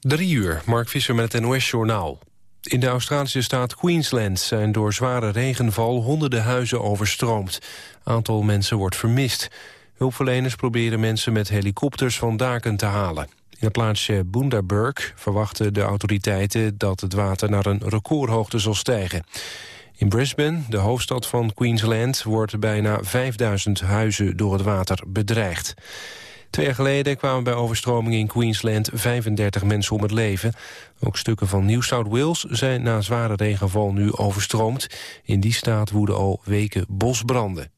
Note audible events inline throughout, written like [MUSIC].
Drie uur, Mark Visser met het NOS-journaal. In de Australische staat Queensland zijn door zware regenval honderden huizen overstroomd. Aantal mensen wordt vermist. Hulpverleners proberen mensen met helikopters van daken te halen. In het plaatsje Bundaberg verwachten de autoriteiten dat het water naar een recordhoogte zal stijgen. In Brisbane, de hoofdstad van Queensland, wordt bijna 5000 huizen door het water bedreigd. Twee jaar geleden kwamen bij overstromingen in Queensland 35 mensen om het leven. Ook stukken van New South Wales zijn na zware regenval nu overstroomd. In die staat woeden al weken bosbranden.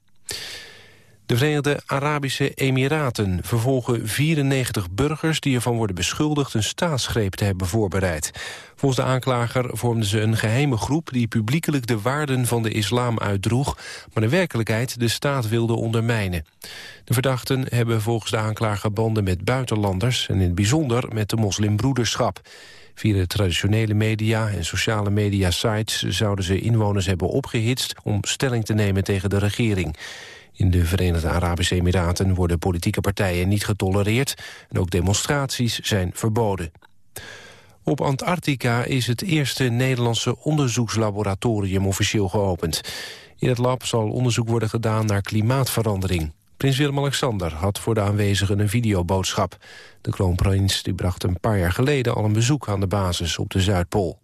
De Verenigde Arabische Emiraten vervolgen 94 burgers... die ervan worden beschuldigd een staatsgreep te hebben voorbereid. Volgens de aanklager vormden ze een geheime groep... die publiekelijk de waarden van de islam uitdroeg... maar in werkelijkheid de staat wilde ondermijnen. De verdachten hebben volgens de aanklager banden met buitenlanders... en in het bijzonder met de moslimbroederschap. Via de traditionele media en sociale media sites... zouden ze inwoners hebben opgehitst om stelling te nemen tegen de regering. In de Verenigde Arabische Emiraten worden politieke partijen niet getolereerd... en ook demonstraties zijn verboden. Op Antarctica is het eerste Nederlandse onderzoekslaboratorium officieel geopend. In het lab zal onderzoek worden gedaan naar klimaatverandering. Prins Willem-Alexander had voor de aanwezigen een videoboodschap. De kroonprins die bracht een paar jaar geleden al een bezoek aan de basis op de Zuidpool.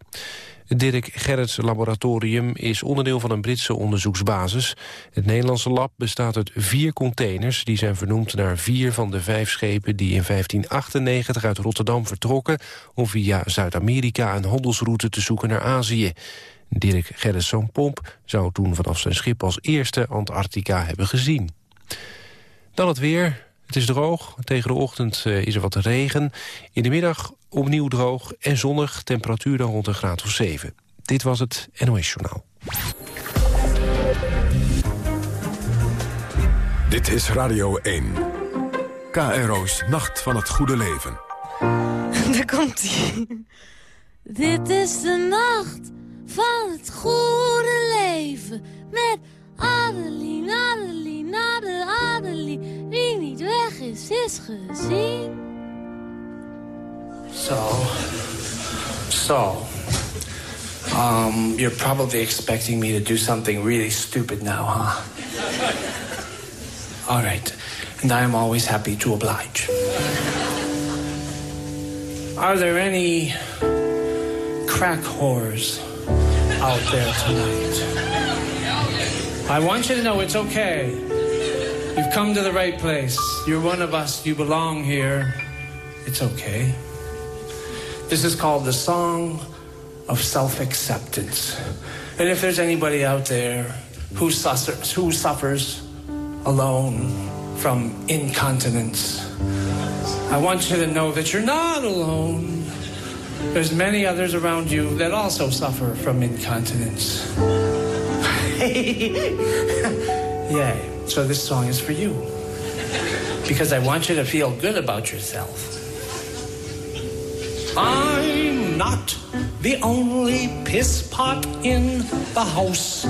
Dirk Gerrits Laboratorium is onderdeel van een Britse onderzoeksbasis. Het Nederlandse lab bestaat uit vier containers... die zijn vernoemd naar vier van de vijf schepen... die in 1598 uit Rotterdam vertrokken... om via Zuid-Amerika een handelsroute te zoeken naar Azië. Dirk Gerritsen Pomp zou toen vanaf zijn schip als eerste Antarctica hebben gezien. Dan het weer. Het is droog. Tegen de ochtend eh, is er wat regen. In de middag opnieuw droog en zonnig. Temperatuur dan rond een graad of 7. Dit was het NOS Journaal. Dit is Radio 1. KRO's Nacht van het Goede Leven. [LAUGHS] Daar komt hij. Dit is de nacht van het goede leven. Met Adeline, Adeline, Adeline, Adeline. Wie niet weg is, is gezien. So, so, um, you're probably expecting me to do something really stupid now, huh? All right, and I am always happy to oblige. Are there any crack whores out there tonight? I want you to know it's okay. You've come to the right place. You're one of us. You belong here. It's okay. This is called the Song of Self Acceptance. And if there's anybody out there who suffers, who suffers alone from incontinence, I want you to know that you're not alone. There's many others around you that also suffer from incontinence. [LAUGHS] Yay. So this song is for you. Because I want you to feel good about yourself. I'm not the only piss pot in the house.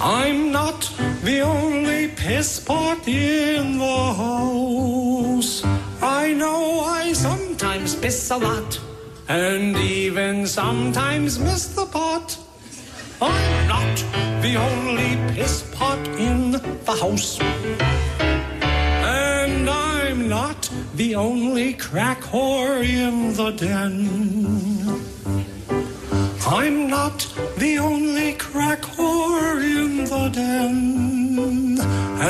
I'm not the only piss pot in the house. I know I sometimes piss a lot, and even sometimes miss the pot. I'm not the only piss pot in the house. Not the only crack whore in the den. I'm not the only crack whore in the den.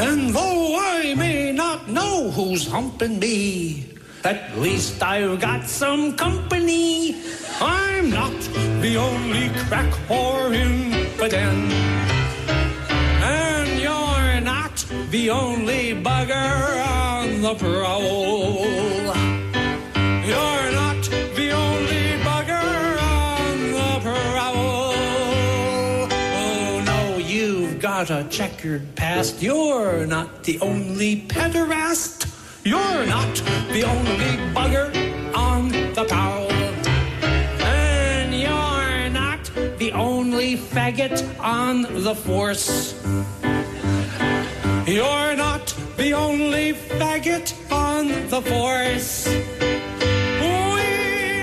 And though I may not know who's humping me, at least I've got some company. I'm not the only crack whore in the den. And you're not the only bugger on the prowl. You're not the only bugger on the prowl. Oh no, you've got a checkered past. You're not the only pederast. You're not the only bugger on the prowl. And you're not the only faggot on the force. You're not the only faggot on the force. We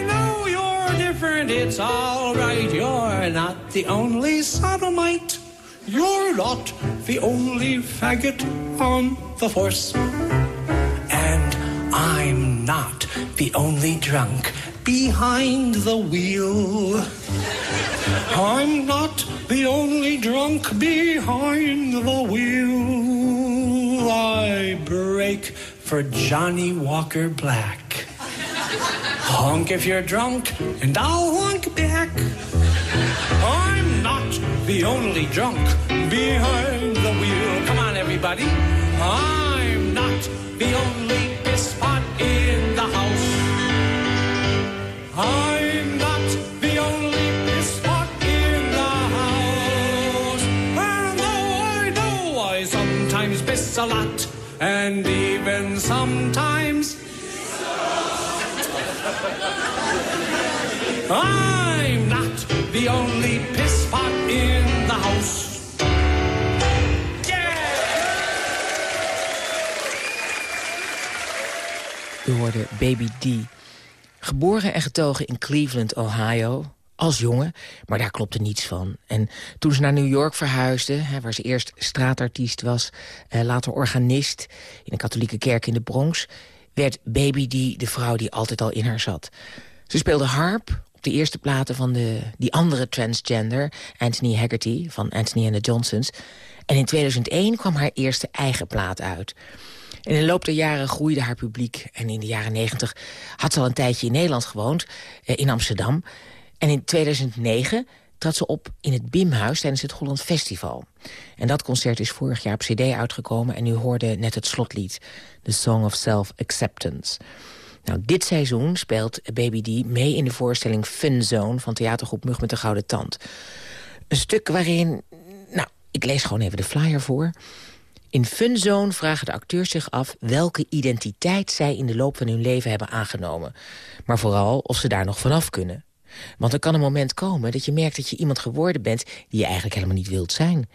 know you're different, it's alright. You're not the only sodomite. You're not the only faggot on the force. And I'm not the only drunk behind the wheel. I'm not the only drunk behind the wheel. I break for Johnny Walker Black. Honk if you're drunk, and I'll honk back. I'm not the only drunk behind the wheel. Come on, everybody. I'm not the only piss in the house. I'm and even sometimes I'm not the only piss pot in the house. U hoorde Baby D. Geboren en getogen in Cleveland, Ohio. Als jongen, maar daar klopte niets van. En toen ze naar New York verhuisde, hè, waar ze eerst straatartiest was... Eh, later organist in een katholieke kerk in de Bronx... werd Baby D de vrouw die altijd al in haar zat. Ze speelde harp op de eerste platen van de, die andere transgender... Anthony Haggerty van Anthony and the Johnsons. En in 2001 kwam haar eerste eigen plaat uit... In de loop der jaren groeide haar publiek. En in de jaren negentig had ze al een tijdje in Nederland gewoond, eh, in Amsterdam. En in 2009 trad ze op in het Bimhuis tijdens het Holland Festival. En dat concert is vorig jaar op cd uitgekomen... en u hoorde net het slotlied, The Song of Self-Acceptance. Nou, dit seizoen speelt Baby D mee in de voorstelling Fun Zone... van theatergroep Mug met de Gouden Tand. Een stuk waarin... Nou, ik lees gewoon even de flyer voor... In Funzone vragen de acteurs zich af welke identiteit zij in de loop van hun leven hebben aangenomen. Maar vooral of ze daar nog vanaf kunnen. Want er kan een moment komen dat je merkt dat je iemand geworden bent die je eigenlijk helemaal niet wilt zijn.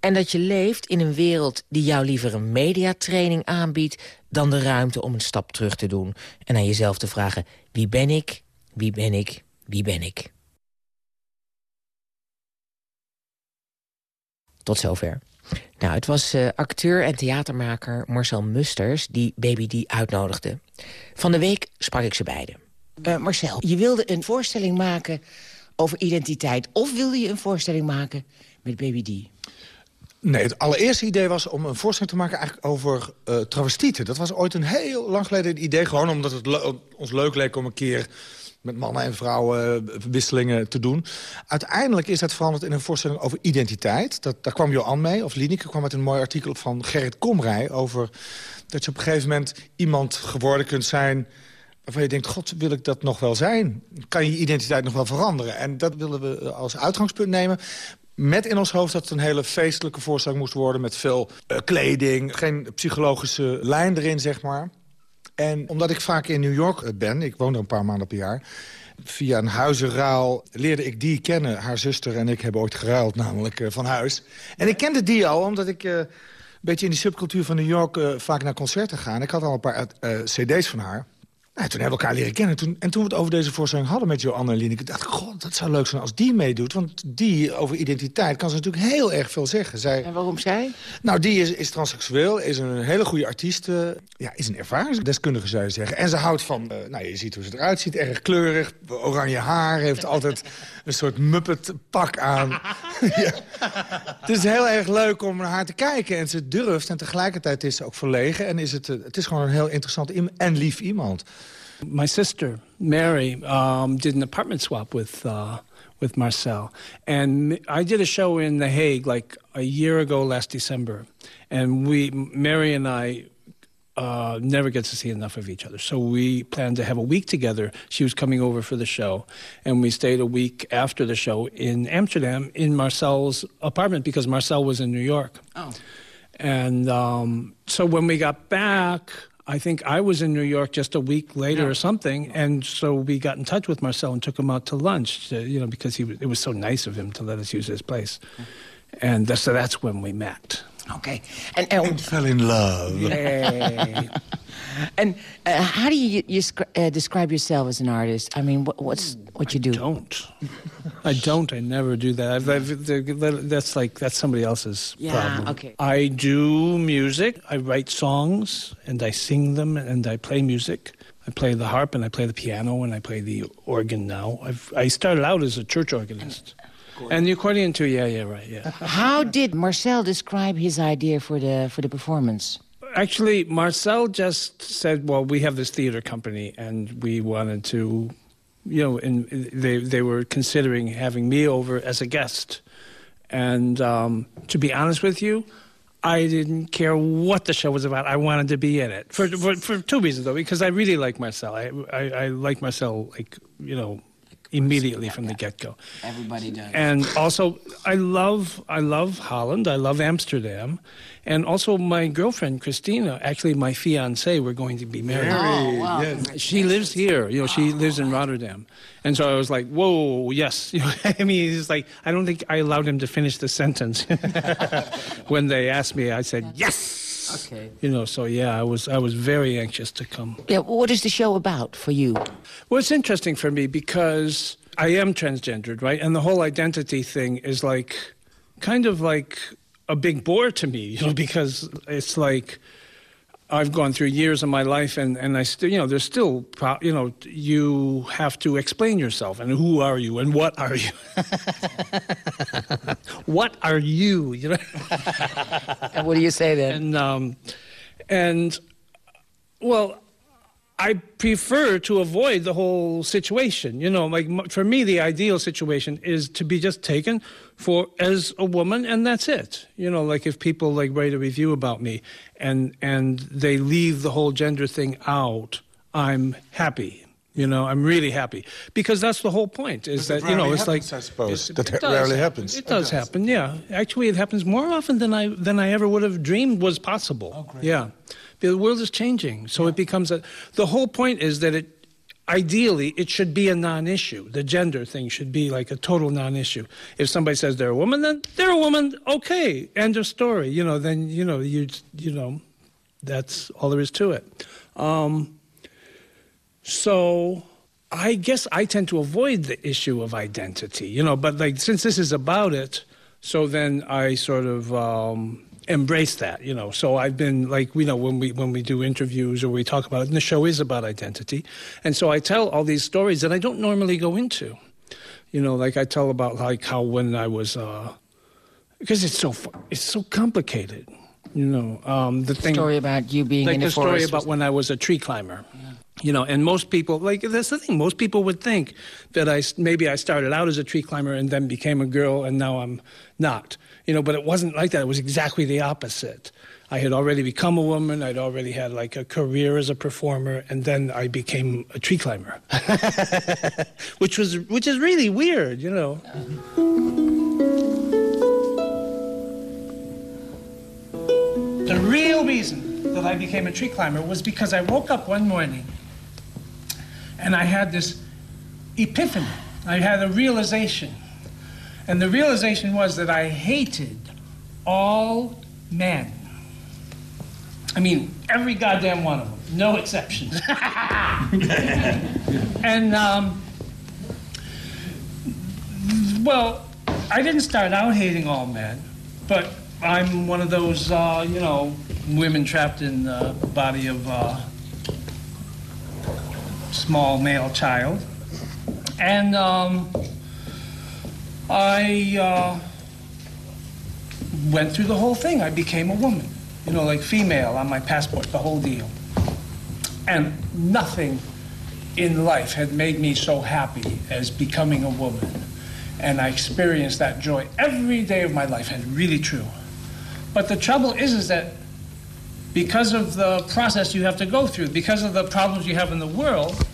En dat je leeft in een wereld die jou liever een mediatraining aanbiedt... dan de ruimte om een stap terug te doen. En aan jezelf te vragen, wie ben ik, wie ben ik, wie ben ik? Tot zover. Nou, het was uh, acteur en theatermaker Marcel Musters die Baby D uitnodigde. Van de week sprak ik ze beiden. Uh, Marcel, je wilde een voorstelling maken over identiteit... of wilde je een voorstelling maken met Baby D? Nee, het allereerste idee was om een voorstelling te maken eigenlijk over uh, travestieten. Dat was ooit een heel lang geleden een idee, gewoon omdat het ons leuk leek om een keer met mannen en vrouwen wisselingen te doen. Uiteindelijk is dat veranderd in een voorstelling over identiteit. Dat, daar kwam Johan mee, of Lineke kwam met een mooi artikel van Gerrit Komrij... over dat je op een gegeven moment iemand geworden kunt zijn... waarvan je denkt, god, wil ik dat nog wel zijn? Kan je identiteit nog wel veranderen? En dat willen we als uitgangspunt nemen met in ons hoofd dat het een hele feestelijke voorstelling moest worden... met veel uh, kleding, geen psychologische lijn erin, zeg maar... En omdat ik vaak in New York ben, ik woon er een paar maanden per jaar... via een huizenruil leerde ik die kennen. Haar zuster en ik hebben ooit geruild, namelijk van huis. En ik kende die al, omdat ik... Een beetje in die subcultuur van New York vaak naar concerten ga. Ik had al een paar cd's van haar. Nou, toen hebben we elkaar leren kennen. Toen, en toen we het over deze voorstelling hadden met Joanne en Lineke... dacht ik, god, dat zou leuk zijn als die meedoet. Want die, over identiteit, kan ze natuurlijk heel erg veel zeggen. Zij, en waarom zij? Nou, die is, is transseksueel, is een hele goede artiest. Uh, ja, is een ervaringsdeskundige, zou je zeggen. En ze houdt van, uh, nou, je ziet hoe ze eruit ziet. Erg kleurig, oranje haar, heeft altijd [LAUGHS] een soort muppet pak aan. [LAUGHS] [LAUGHS] ja. Het is heel erg leuk om naar haar te kijken. En ze durft en tegelijkertijd is ze ook verlegen. En is het, uh, het is gewoon een heel interessant en lief iemand. My sister, Mary, um, did an apartment swap with uh, with Marcel. And I did a show in The Hague like a year ago last December. And we, Mary and I, uh, never get to see enough of each other. So we planned to have a week together. She was coming over for the show. And we stayed a week after the show in Amsterdam in Marcel's apartment because Marcel was in New York. Oh. And um, so when we got back... I think I was in New York just a week later yeah. or something, and so we got in touch with Marcel and took him out to lunch. To, you know, because he it was so nice of him to let us use his place, mm-hmm. and so that's when we met. Okay. And, and Fell in love. Yay. and uh, how do you, you uh, describe yourself as an artist? I mean, what, what's what you do? I don't. I don't. I never do that. I've, I've, that's like that's somebody else's Yeah, problem. okay. I do music. I write songs and I sing them and I play music. I play the harp and I play the piano and I play the organ now. I've, I started out as a church organist. And the accordion too, yeah, yeah, right, yeah. [LAUGHS] How did Marcel describe his idea for the for the performance? Actually, Marcel just said, "Well, we have this theater company, and we wanted to, you know, and they they were considering having me over as a guest." And um, to be honest with you, I didn't care what the show was about. I wanted to be in it for for, for two reasons, though. Because I really like Marcel. I I, I like Marcel, like you know, immediately from the get go. Everybody does. And also, I love I love Holland. I love Amsterdam, and also my girlfriend Christina, actually my fiance, we're going to be married. Oh, wow. Yes. She lives here. You know, she oh. lives in Rotterdam, and so I was like, "Whoa, yes." [LAUGHS] You know, I mean, it's like I don't think I allowed him to finish the sentence. [LAUGHS] when they asked me, I said, "Yes." Okay. You know, so yeah, I was I was very anxious to come. Yeah, what is the show about for you? Well, it's interesting for me because I am transgendered, right? And the whole identity thing is like kind of like a big bore to me, you know, [LAUGHS] because it's like I've gone through years of my life and, and I still, you know, there's still, you know, you have to explain yourself and who are you and what are you? [LAUGHS] what are you, you know? And what do you say then? and um, and well, I prefer to avoid the whole situation. You know, like for me, the ideal situation is to be just taken for as a woman, and that's it. You know, like if people like write a review about me, and and they leave the whole gender thing out, I'm happy. You know, I'm really happy because that's the whole point. Is that you know, it's like happens, I suppose. it- That it does rarely happen. happens. It It does does. happen. Yeah, actually, it happens more often than I than I ever would have dreamed was possible. Oh, great. Yeah, the world is changing, so it becomes a. The whole point is that it, ideally, it should be a non-issue. The gender thing should be like a total non-issue. If somebody says they're a woman, then they're a woman. Okay, end of story. You know, then you know you you know, that's all there is to it. Um, so I guess I tend to avoid the issue of identity, you know, but like since this is about it, so then I sort of um, embrace that, you know. So I've been like, you know, when we when we do interviews or we talk about it, and the show is about identity, and so I tell all these stories that I don't normally go into, you know, like I tell about like how when I was, uh, because it's so it's so complicated, you know, um, the thing Story about you being like in the, the story about when I was a tree climber. You know, and most people like that's the thing. Most people would think that i maybe I started out as a tree climber and then became a girl, and now I'm not. You know, but it wasn't like that. It was exactly the opposite. I had already become a woman. I'd already had like a career as a performer, and then I became a tree climber, [LAUGHS] which was which is really weird. You know. The real reason that I became a tree climber was because I woke up one morning and I had this epiphany. I had a realization. And the realization was that I hated all men. I mean, every goddamn one of them, no exceptions. [LAUGHS] and, um, well, I didn't start out hating all men, but I'm one of those, uh, you know, women trapped in the body of a small male child. And um, I uh, went through the whole thing. I became a woman, you know, like female on my passport, the whole deal. And nothing in life had made me so happy as becoming a woman. And I experienced that joy every day of my life, and really true. But the trouble is, is that because of the process you have to go through, because of the problems you have in the world,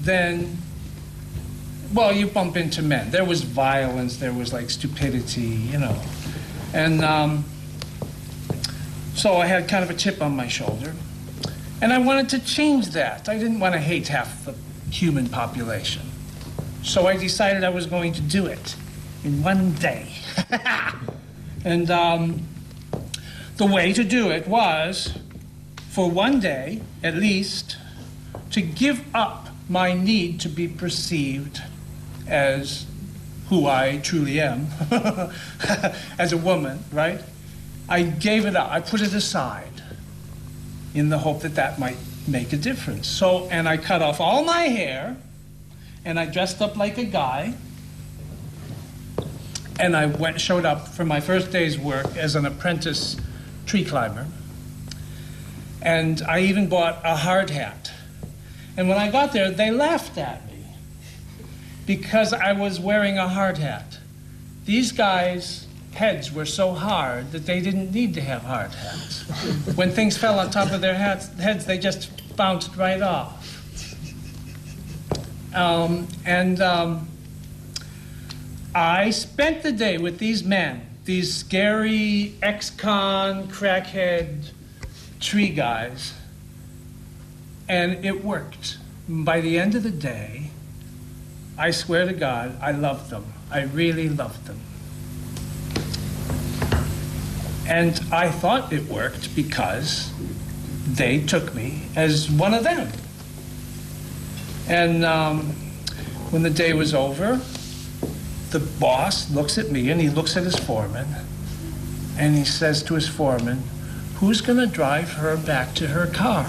then, well, you bump into men. There was violence, there was like stupidity, you know. And um, so I had kind of a chip on my shoulder. And I wanted to change that. I didn't want to hate half the human population. So I decided I was going to do it in one day. [LAUGHS] and um, the way to do it was, for one day at least, to give up my need to be perceived as who I truly am, [LAUGHS] as a woman, right? I gave it up. I put it aside in the hope that that might make a difference. So, and I cut off all my hair, and I dressed up like a guy, and I went showed up for my first day's work as an apprentice tree climber. And I even bought a hard hat. And when I got there, they laughed at me because I was wearing a hard hat. These guys' heads were so hard that they didn't need to have hard hats. when things fell on top of their hats, heads, they just bounced right off. Um, and um, I spent the day with these men, these scary ex con, crackhead tree guys, and it worked. By the end of the day, I swear to God, I loved them. I really loved them. And I thought it worked because they took me as one of them. And um, when the day was over, the boss looks at me and he looks at his foreman and he says to his foreman, Who's going to drive her back to her car?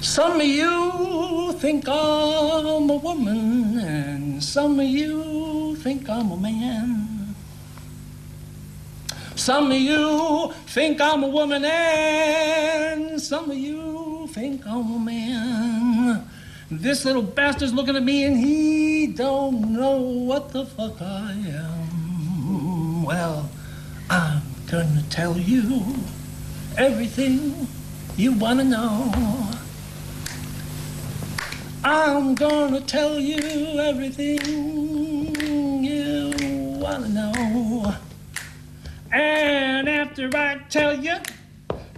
Some of you think I'm a woman, and some of you think I'm a man. Some of you think I'm a woman, and some of you think I'm a man. This little bastard's looking at me, and he don't know what the fuck I am. Well, I'm gonna tell you everything you wanna know. I'm gonna tell you everything you wanna know. And after I tell you,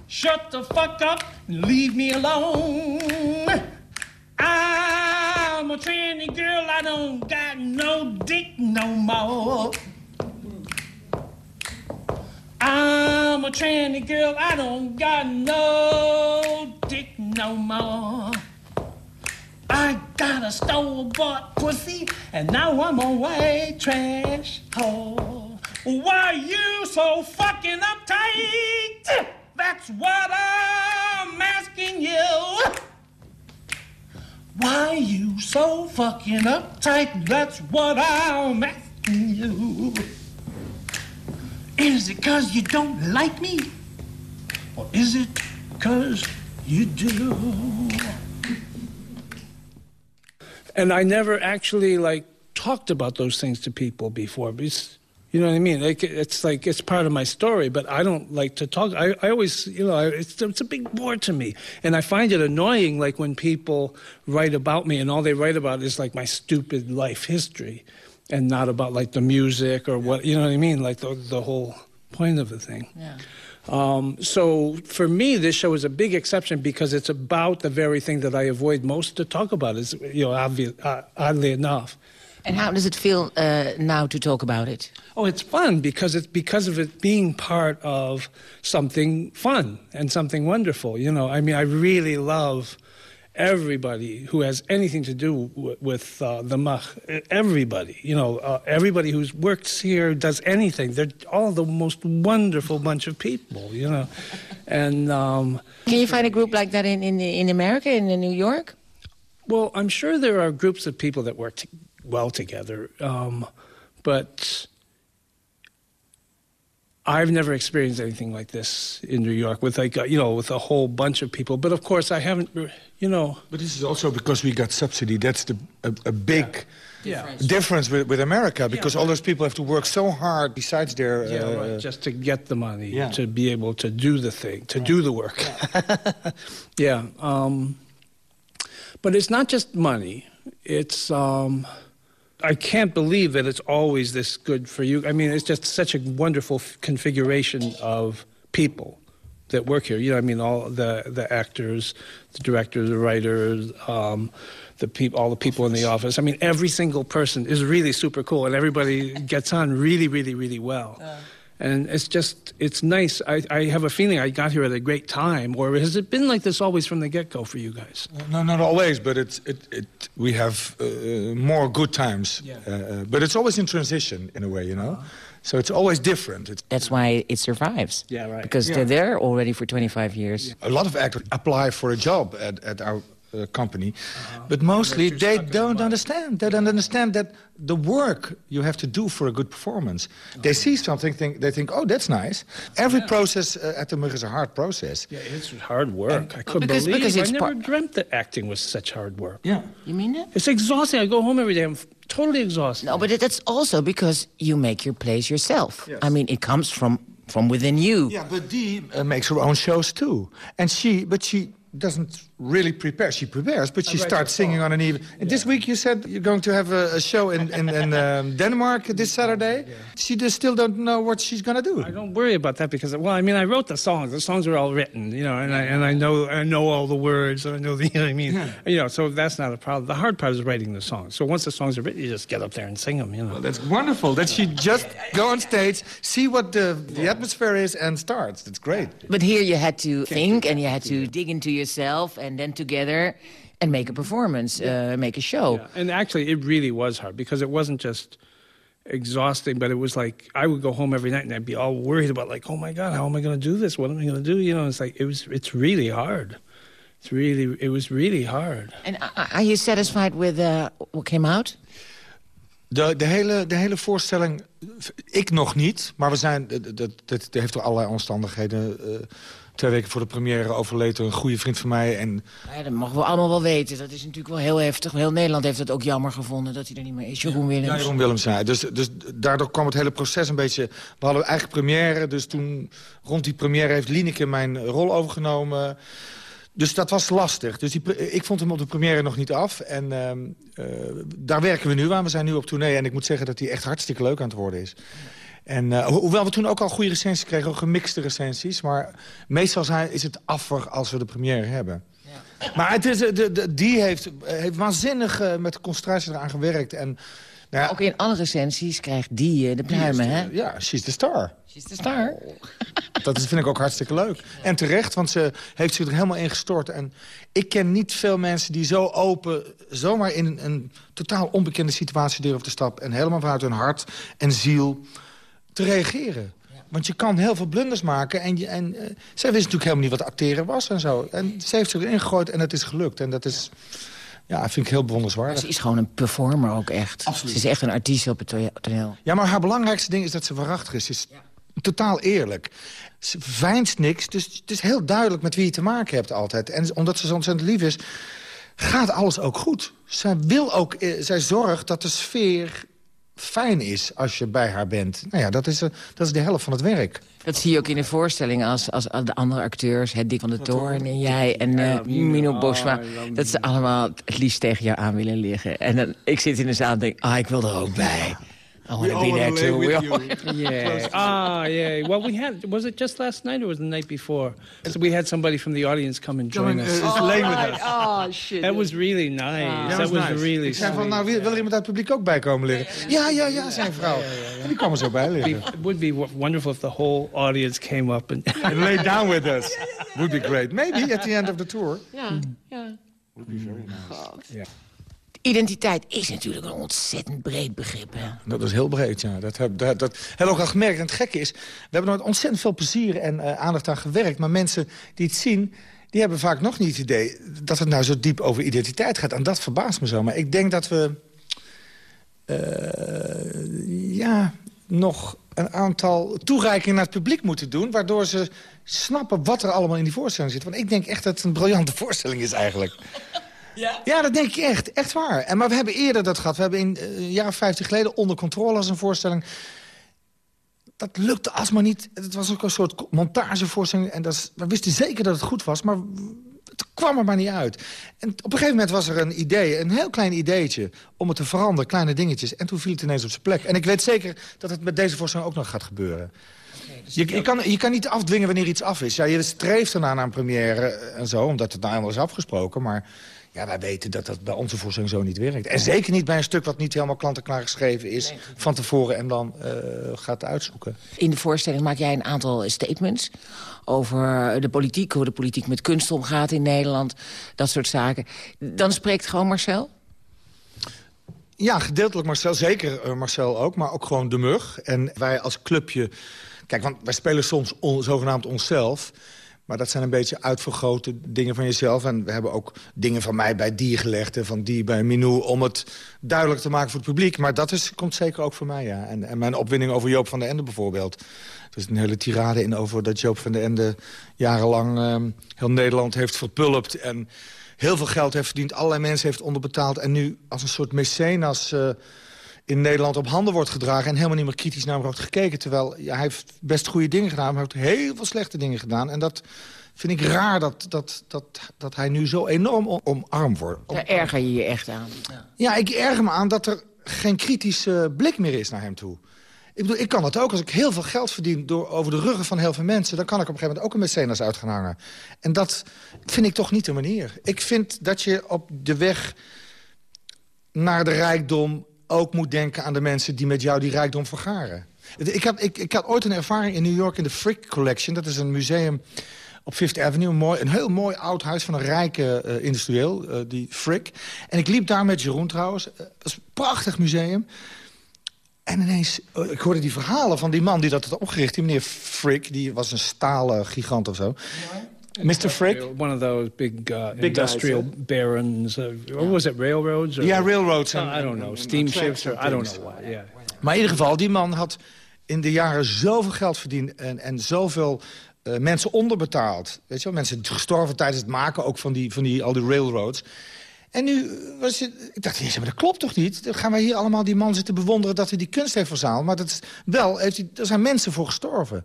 shut the fuck up and leave me alone. Tranny girl, I don't got no dick no more. I'm a tranny girl, I don't got no dick no more. I got a store-bought pussy, and now I'm a white trash hole. Why you so fucking uptight? That's what I'm asking you. Why you so fucking uptight? That's what I'm asking you. Is it cause you don't like me? Or is it cause you do? And I never actually like talked about those things to people before. Because, you know what I mean? Like it's like it's part of my story, but I don't like to talk. I, I always, you know, it's it's a big bore to me, and I find it annoying. Like when people write about me, and all they write about is like my stupid life history, and not about like the music or what. You know what I mean? Like the the whole point of the thing. Yeah. Um, so for me, this show is a big exception because it's about the very thing that I avoid most to talk about. Is you know, obvious, uh, oddly enough. And how does it feel uh, now to talk about it? Oh, it's fun because it's because of it being part of something fun and something wonderful. You know, I mean, I really love everybody who has anything to do w- with uh, the Mach. Everybody, you know, uh, everybody who's works here, does anything. They're all the most wonderful bunch of people, you know. And um, Can you find a group like that in, in, in America, in New York? well, I'm sure there are groups of people that work well together, um, but I've never experienced anything like this in New York with like uh, you know with a whole bunch of people. But of course, I haven't, you know. But this is also because we got subsidy. That's the a, a big Yeah. difference with, with America because all those people have to work so hard besides their. Yeah, uh, right. Just to get the money, Yeah. to be able to do the thing, to do the work. [LAUGHS] Yeah. um, but it's not just money. It's um, I can't believe that it's always this good for you. I mean, it's just such a wonderful configuration of people. that work here. You know, I mean, all the the actors, the directors, the writers, um, the people, all the people in the office. I mean, every single person is really super cool, and everybody gets on really, really, really well. Uh. And it's just, it's nice. I, I have a feeling I got here at a great time. Or has it been like this always from the get-go for you guys? No, not always, but it's, it, it, we have uh, more good times. Yeah. Uh, uh but it's always in transition, in a way, you know? -huh. So it's always different. It's That's why it survives. Yeah, right. Because yeah. they're there already for 25 years. Yeah. A lot of actors apply for a job at, at our uh, company. Uh-huh. But mostly they don't understand. They don't understand that the work you have to do for a good performance. They see something, think, they think, oh, that's nice. Every yeah. process uh, at the Mug is a hard process. Yeah, it's hard work. And I couldn't because, believe because I never dreamt that acting was such hard work. Yeah. You mean it? It's exhausting. I go home every day. I'm totally exhausted. No, but that's also because you make your plays yourself. Yes. I mean, it comes from from within you. Yeah, but Dee uh, makes her own shows too. And she, but she doesn't really prepare. She prepares, but she starts singing on an even. And yeah. this week you said you're going to have a, a show in, in, in [LAUGHS] um, Denmark this Saturday. Yeah. She just still don't know what she's going to do. I don't worry about that because, well, I mean, I wrote the songs. The songs are all written, you know, and I and I know I know all the words. I know the, you [LAUGHS] know I mean, yeah. you know, so that's not a problem. The hard part is writing the songs. So once the songs are written, you just get up there and sing them, you know. Well, that's wonderful. That she just go on stage, see what the the atmosphere is, and starts. That's great. But here you had to think and you had to dig into yourself, and then together and make a performance, yeah. uh, make a show. Yeah. And actually, it really was hard because it wasn't just exhausting, but it was like I would go home every night and I'd be all worried about like, oh my god, how am I going to do this? What am I going to do? You know, it's like it was. It's really hard. It's really. It was really hard. And are you satisfied with uh, what came out? De, de, hele, de hele voorstelling, ik nog niet, maar we zijn, dat, dat, dat heeft er allerlei omstandigheden. Uh, twee weken voor de première overleed een goede vriend van mij. En... Ja, dat mogen we allemaal wel weten. Dat is natuurlijk wel heel heftig. Heel Nederland heeft het ook jammer gevonden dat hij er niet meer is. Jeroen Willems. Ja, Jeroen Willems, ja. Dus, dus daardoor kwam het hele proces een beetje... We hadden eigen première, dus toen rond die première heeft Lieneke mijn rol overgenomen... Dus dat was lastig. Dus die, ik vond hem op de première nog niet af. En uh, daar werken we nu aan. We zijn nu op tournee. En ik moet zeggen dat hij echt hartstikke leuk aan het worden is. En, uh, hoewel we toen ook al goede recensies kregen, ook gemixte recensies. Maar meestal zijn, is het affer als we de première hebben. Ja. Maar het is, de, de, die heeft, heeft waanzinnig uh, met concentratie eraan gewerkt. En, nou ja, ook in alle recensies krijgt die uh, de pluimen, hè? Ja, she's the star. She's the star. [LAUGHS] Dat vind ik ook hartstikke leuk. En terecht, want ze heeft zich er helemaal in gestort. En ik ken niet veel mensen die zo open... zomaar in een, een totaal onbekende situatie durven te stappen... en helemaal vanuit hun hart en ziel te reageren. Want je kan heel veel blunders maken. En, je, en uh, zij wist natuurlijk helemaal niet wat acteren was en zo. En ze heeft zich erin gegooid en het is gelukt. En dat is, ja, vind ik heel bewonderenswaardig. Ze is gewoon een performer ook echt. Absoluut. Ze is echt een artiest op het toneel. Ja, maar haar belangrijkste ding is dat ze waarachtig is. Ze is totaal eerlijk. Ze veinst niks, dus het is heel duidelijk met wie je te maken hebt altijd. En omdat ze zo ontzettend lief is, gaat alles ook goed. Zij wil ook, eh, zij zorgt dat de sfeer fijn is als je bij haar bent. Nou ja, dat is, uh, dat is de helft van het werk. Dat zie je ook in de voorstelling als, als de andere acteurs. Het Dick van de Toorn en jij en uh, Mino Bosma. Dat ze allemaal het liefst tegen jou aan willen liggen. En dan, ik zit in de zaal en denk, ah, ik wil er ook bij. I want [LAUGHS] to be there too. We all, yeah. ah, yeah. Well, we had. Was it just last night or was it the night before? So we had somebody from the audience come and join us. Uh, oh, with us. Oh shit. That was really nice. Ah. that was, nice. really. Ik zei van, nou, wil er iemand uit het publiek ook bij komen liggen? Ja, ja, ja, zijn vrouw. En die kwam er zo bij liggen. It would be wonderful if the whole audience came up and, [LAUGHS] and lay down with us. [LAUGHS] Would be great. Maybe at the end of the tour. Ja, ja. Would be very nice. Yeah. Identiteit is natuurlijk een ontzettend breed begrip. Hè? Dat is heel breed, ja. Dat, heb, dat, dat hebben we ook al gemerkt. En het gekke is, we hebben er ontzettend veel plezier en uh, aandacht aan gewerkt. Maar mensen die het zien, die hebben vaak nog niet het idee... dat het nou zo diep over identiteit gaat. En dat verbaast me zo. Maar ik denk dat we... Uh, ja, nog een aantal toereikingen naar het publiek moeten doen... waardoor ze snappen wat er allemaal in die voorstelling zit. Want ik denk echt dat het een briljante [LAUGHS] voorstelling is eigenlijk. Ja? ja, dat denk ik echt. Echt waar. En, maar we hebben eerder dat gehad. We hebben in uh, een jaar of vijftig geleden onder controle als een voorstelling... Dat lukte alsmaar niet. Het was ook een soort montagevoorstelling. En dat we wisten zeker dat het goed was, maar het kwam er maar niet uit. En op een gegeven moment was er een idee, een heel klein ideetje... om het te veranderen, kleine dingetjes. En toen viel het ineens op zijn plek. En ik weet zeker dat het met deze voorstelling ook nog gaat gebeuren. Je, je, kan, je kan niet afdwingen wanneer iets af is. Ja, je streeft ernaar naar een première en zo, omdat het nou helemaal is afgesproken. Maar ja, wij weten dat dat bij onze voorstelling zo niet werkt. En zeker niet bij een stuk wat niet helemaal klant-en-klaar geschreven is... van tevoren en dan uh, gaat uitzoeken. In de voorstelling maak jij een aantal statements over de politiek... hoe de politiek met kunst omgaat in Nederland, dat soort zaken. Dan spreekt gewoon Marcel? Ja, gedeeltelijk Marcel, zeker uh, Marcel ook, maar ook gewoon de mug. En wij als clubje... Kijk, want wij spelen soms on, zogenaamd onszelf... Maar dat zijn een beetje uitvergrote dingen van jezelf. En we hebben ook dingen van mij bij die gelegd... en van die bij Minou, om het duidelijk te maken voor het publiek. Maar dat is, komt zeker ook voor mij, ja. En, en mijn opwinding over Joop van der Ende bijvoorbeeld. Er is een hele tirade in over dat Joop van der Ende... jarenlang uh, heel Nederland heeft verpulpt... en heel veel geld heeft verdiend, allerlei mensen heeft onderbetaald... en nu als een soort mecenas... Uh, in Nederland op handen wordt gedragen... en helemaal niet meer kritisch naar hem wordt gekeken. Terwijl ja, hij heeft best goede dingen gedaan, maar hij heeft heel veel slechte dingen gedaan. En dat vind ik raar dat, dat, dat, dat hij nu zo enorm omarmd wordt. Daar erger je je echt aan. Ja. ja, ik erger me aan dat er geen kritische blik meer is naar hem toe. Ik bedoel, ik kan dat ook. Als ik heel veel geld verdien door, over de ruggen van heel veel mensen... dan kan ik op een gegeven moment ook een mecenas uit gaan hangen. En dat vind ik toch niet de manier. Ik vind dat je op de weg naar de rijkdom ook moet denken aan de mensen die met jou die rijkdom vergaren. Ik had, ik, ik had ooit een ervaring in New York in de Frick Collection. Dat is een museum op Fifth Avenue. Een, mooi, een heel mooi oud huis van een rijke uh, industrieel, uh, die Frick. En ik liep daar met Jeroen trouwens. Uh, dat is een prachtig museum. En ineens, ik hoorde die verhalen van die man die dat had opgericht. Die meneer Frick, die was een stalen gigant of zo. Mr. Frick? One of those big, uh, big industrial guys, barons. Uh, what was it, railroads? Or, yeah, railroads. Uh, I don't know, steamships, or I don't know what, yeah. Maar in ieder geval, die man had in de jaren zoveel geld verdiend... en, en zoveel uh, mensen onderbetaald. Weet je wel, mensen gestorven tijdens het maken ook van, die, van die, al die railroads. En nu was het, ik dacht, maar dat klopt toch niet? Dan gaan wij hier allemaal die man zitten bewonderen dat hij die kunst heeft verzameld. Maar dat is wel, heeft hij, er zijn mensen voor gestorven.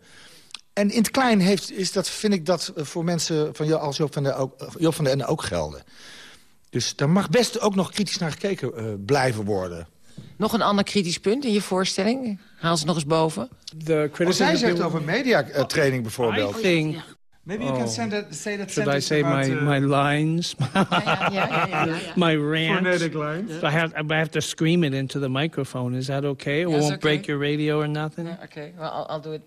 En in het klein heeft, is dat, vind ik dat voor mensen van jou als Joop van, de, ook, Joop van der Ende ook gelden. Dus daar mag best ook nog kritisch naar gekeken uh, blijven worden. Nog een ander kritisch punt in je voorstelling? Haal ze nog eens boven. De oh, zij zegt over mediatraining bijvoorbeeld. I think... Maybe you can oh. send that, say that Should I say my, uh, my lines? [LAUGHS] my rants? Phonetic lines? So I have, I have to scream it into the microphone. Is that okay? It won't okay. break your radio or nothing? Yeah, okay, well, I'll, I'll do it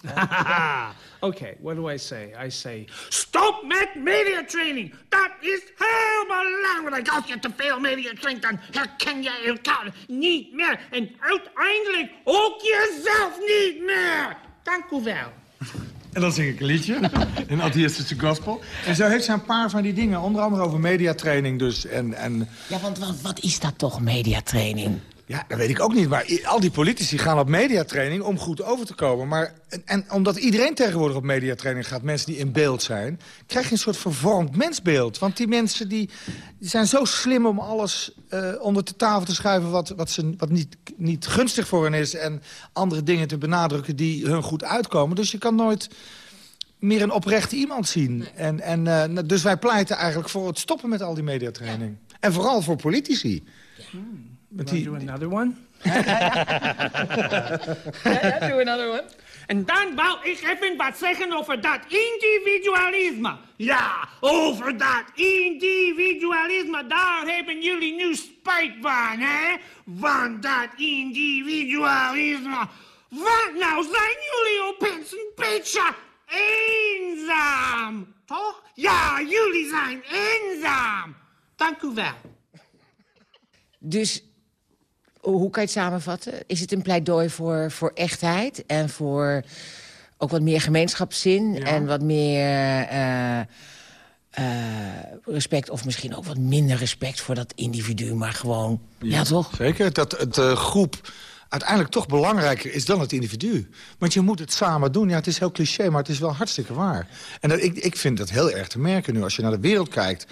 [LAUGHS] okay, what do I say? I say, stop met media training! Dat is helemaal belangrijk. Als je te veel media traint, dan herken je elkaar niet meer. En uiteindelijk ook jezelf niet meer. Dank u wel. [LAUGHS] En dan zing ik een liedje, een atheïstische gospel. En zo heeft ze een paar van die dingen, onder andere over mediatraining dus. En, en... Ja, want wat, wat is dat toch, mediatraining? Ja, dat weet ik ook niet. Maar al die politici gaan op mediatraining om goed over te komen. Maar, en, en omdat iedereen tegenwoordig op mediatraining gaat, mensen die in beeld zijn... krijg je een soort vervormd mensbeeld. Want die mensen die, die zijn zo slim om alles uh, onder de tafel te schuiven... wat, wat, ze, wat niet, niet gunstig voor hen is... en andere dingen te benadrukken die hun goed uitkomen. Dus je kan nooit meer een oprechte iemand zien. En, en, uh, dus wij pleiten eigenlijk voor het stoppen met al die mediatraining. En vooral voor politici. Hmm. Met die, do another one? [LAUGHS] ja, doe another one. En dan wou ik even wat zeggen over dat individualisme. Ja, over dat individualisme, daar hebben jullie nu spijt van, hè? Want dat individualisme... Want nou zijn jullie opeens een beetje eenzaam, toch? Ja, jullie zijn eenzaam. Dank u wel. Dus hoe kan je het samenvatten? Is het een pleidooi voor, voor echtheid en voor ook wat meer gemeenschapszin... en wat meer uh, respect of misschien ook wat minder respect voor dat individu... maar gewoon, ja, toch? Zeker, dat het uh, groep uiteindelijk toch belangrijker is dan het individu. Want je moet het samen doen. Ja, het is heel cliché, maar het is wel hartstikke waar. En dat, ik, ik vind dat heel erg te merken nu. Als je naar de wereld kijkt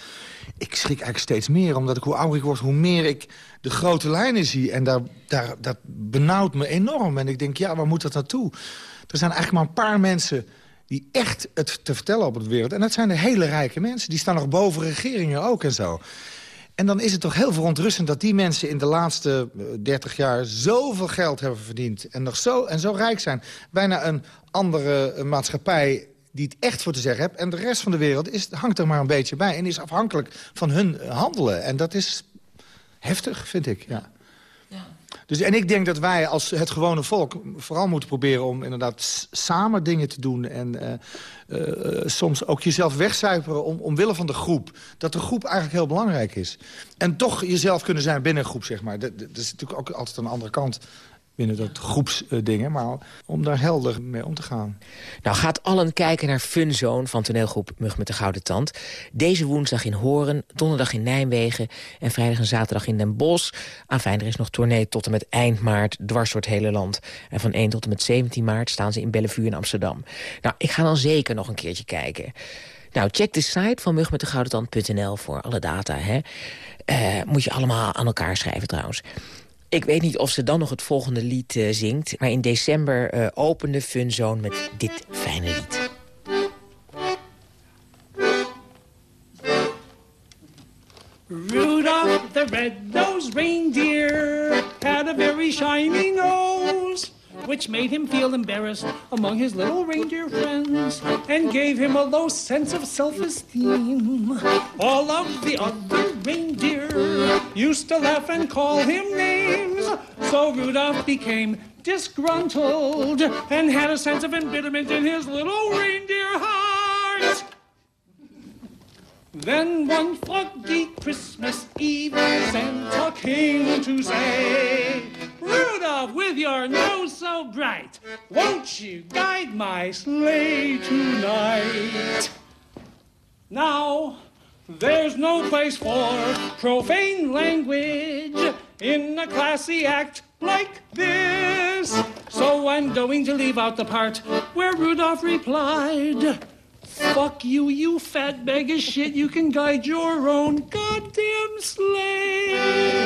ik schrik eigenlijk steeds meer. Omdat ik hoe ouder ik word, hoe meer ik de grote lijnen zie. En daar, daar, dat benauwt me enorm. En ik denk, ja, waar moet dat naartoe? Er zijn eigenlijk maar een paar mensen die echt het te vertellen op de wereld. En dat zijn de hele rijke mensen. Die staan nog boven regeringen ook en zo. En dan is het toch heel verontrustend dat die mensen in de laatste 30 jaar... zoveel geld hebben verdiend en, nog zo, en zo rijk zijn. Bijna een andere maatschappij die het echt voor te zeggen hebt. En de rest van de wereld is, hangt er maar een beetje bij. En is afhankelijk van hun handelen. En dat is heftig, vind ik. Ja. Dus, en ik denk dat wij als het gewone volk vooral moeten proberen... om inderdaad samen dingen te doen. En uh, uh, soms ook jezelf wegcijperen om, omwille van de groep. Dat de groep eigenlijk heel belangrijk is. En toch jezelf kunnen zijn binnen een groep, zeg maar. Dat, dat is natuurlijk ook altijd een andere kant binnen dat groepsdingen. Maar om daar helder mee om te gaan. Nou, gaat allen kijken naar Funzone van toneelgroep Mug met de Gouden Tand. Deze woensdag in Horen, donderdag in Nijmegen... en vrijdag en zaterdag in Den Bosch. Enfin, er is nog tournee tot en met eind maart, dwars door het hele land. En van 1 tot en met 17 maart staan ze in Bellevue in Amsterdam. Nou, ik ga dan zeker nog een keertje kijken. Nou, check de site van mugmetdegoudentand.nl voor alle data. Hè. Uh, moet je allemaal aan elkaar schrijven trouwens. Ik weet niet of ze dan nog het volgende lied uh, zingt. Maar in december uh, opende Funzone met dit fijne lied. Rudolph the red-nosed reindeer had a very shiny nose. Which made him feel embarrassed among his little reindeer friends and gave him a low sense of self-esteem. All of the other reindeer used to laugh and call him names, so Rudolph became disgruntled and had a sense of embitterment in his little reindeer heart. Then one foggy Christmas Eve, Santa came to say, Rudolph, with your nose so bright, won't you guide my sleigh tonight? Now, there's no place for profane language in a classy act like this. So I'm going to leave out the part where Rudolph replied, Fuck you, you fat bag of shit. You can guide your own goddamn sleigh.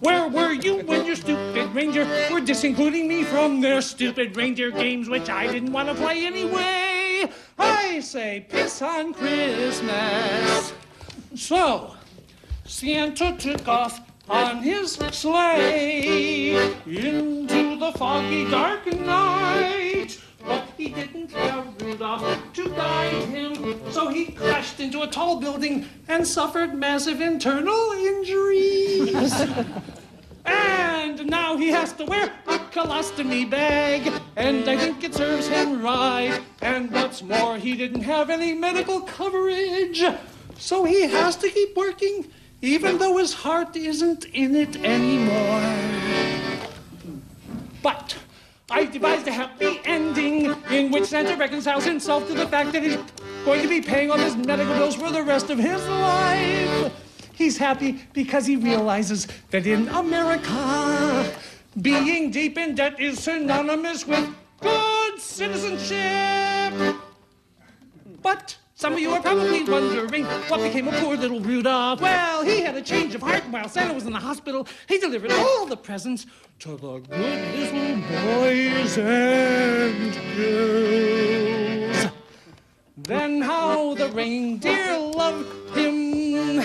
Where were you when your stupid reindeer were disincluding me from their stupid reindeer games, which I didn't want to play anyway? I say piss on Christmas. So, Santa took off on his sleigh into the foggy dark night. He didn't have Rudolph to guide him, so he crashed into a tall building and suffered massive internal injuries. [LAUGHS] and now he has to wear a colostomy bag, and I think it serves him right. And what's more, he didn't have any medical coverage, so he has to keep working, even though his heart isn't in it anymore. But I devised a happy ending in which Santa reconciles himself to the fact that he's going to be paying all his medical bills for the rest of his life. He's happy because he realizes that in America, being deep in debt is synonymous with good citizenship. But some of you are probably wondering what became of poor little Rudolph. Well, he had a change of heart while Santa was in the hospital. He delivered all the presents to the good little boys and girls. Then how the reindeer loved him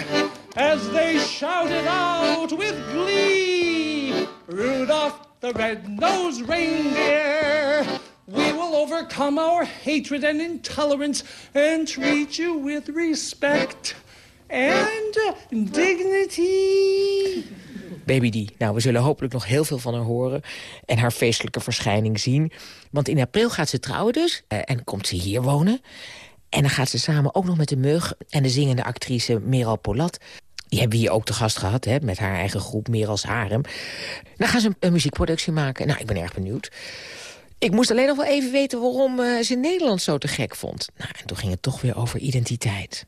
as they shouted out with glee, Rudolph the red-nosed reindeer we will overcome our hatred and intolerance and treat you with respect and dignity. Baby D. Nou, we zullen hopelijk nog heel veel van haar horen en haar feestelijke verschijning zien. Want in april gaat ze trouwen dus eh, en komt ze hier wonen. En dan gaat ze samen ook nog met de mug en de zingende actrice Meral Polat... Die hebben we hier ook te gast gehad, hè, met haar eigen groep Merals Harem. Dan gaan ze een muziekproductie maken. Nou, ik ben erg benieuwd. Ik moest alleen nog wel even weten waarom uh, ze Nederland zo te gek vond. Nou, en toen ging het toch weer over identiteit.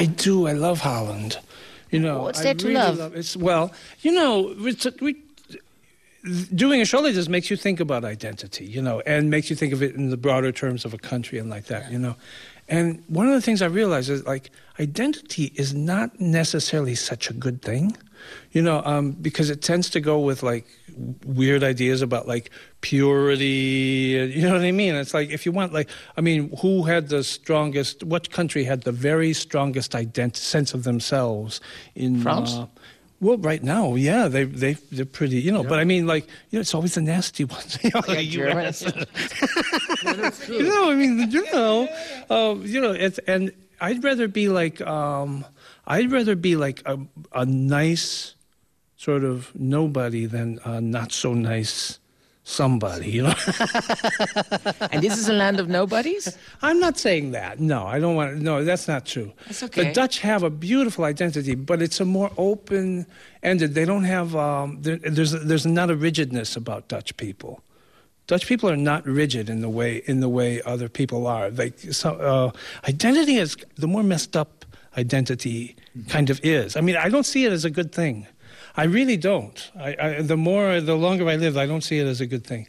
I do. I love Holland. You know, What's there I to really love? It's well, you know, it's we, doing a show like this makes you think about identity, you know, and makes you think of it in the broader terms of a country and like that, you know. And one of the things I realized is like identity is not necessarily such a good thing. You know, um, because it tends to go with like weird ideas about like purity. You know what I mean? It's like if you want, like, I mean, who had the strongest? What country had the very strongest ident- sense of themselves in France? Uh, well, right now, yeah, they they they're pretty, you know. But I mean, like, you know, it's always the nasty [LAUGHS] ones. you know, like Germans. [LAUGHS] you know, I mean, you know, um, you know, it's and I'd rather be like, um, I'd rather be like a, a nice sort of nobody than a not so nice somebody. You know, [LAUGHS] and this is a land of nobodies? I'm not saying that. No, I don't want. No, that's not true. That's okay. The Dutch have a beautiful identity, but it's a more open-ended. They don't have. Um, there, there's there's not a rigidness about Dutch people. Dutch people are not rigid in the way in the way other people are. Like so, uh, identity is the more messed up identity kind of is. I mean, I don't see it as a good thing. I really don't. I, I, the more, the longer I live, I don't see it as a good thing.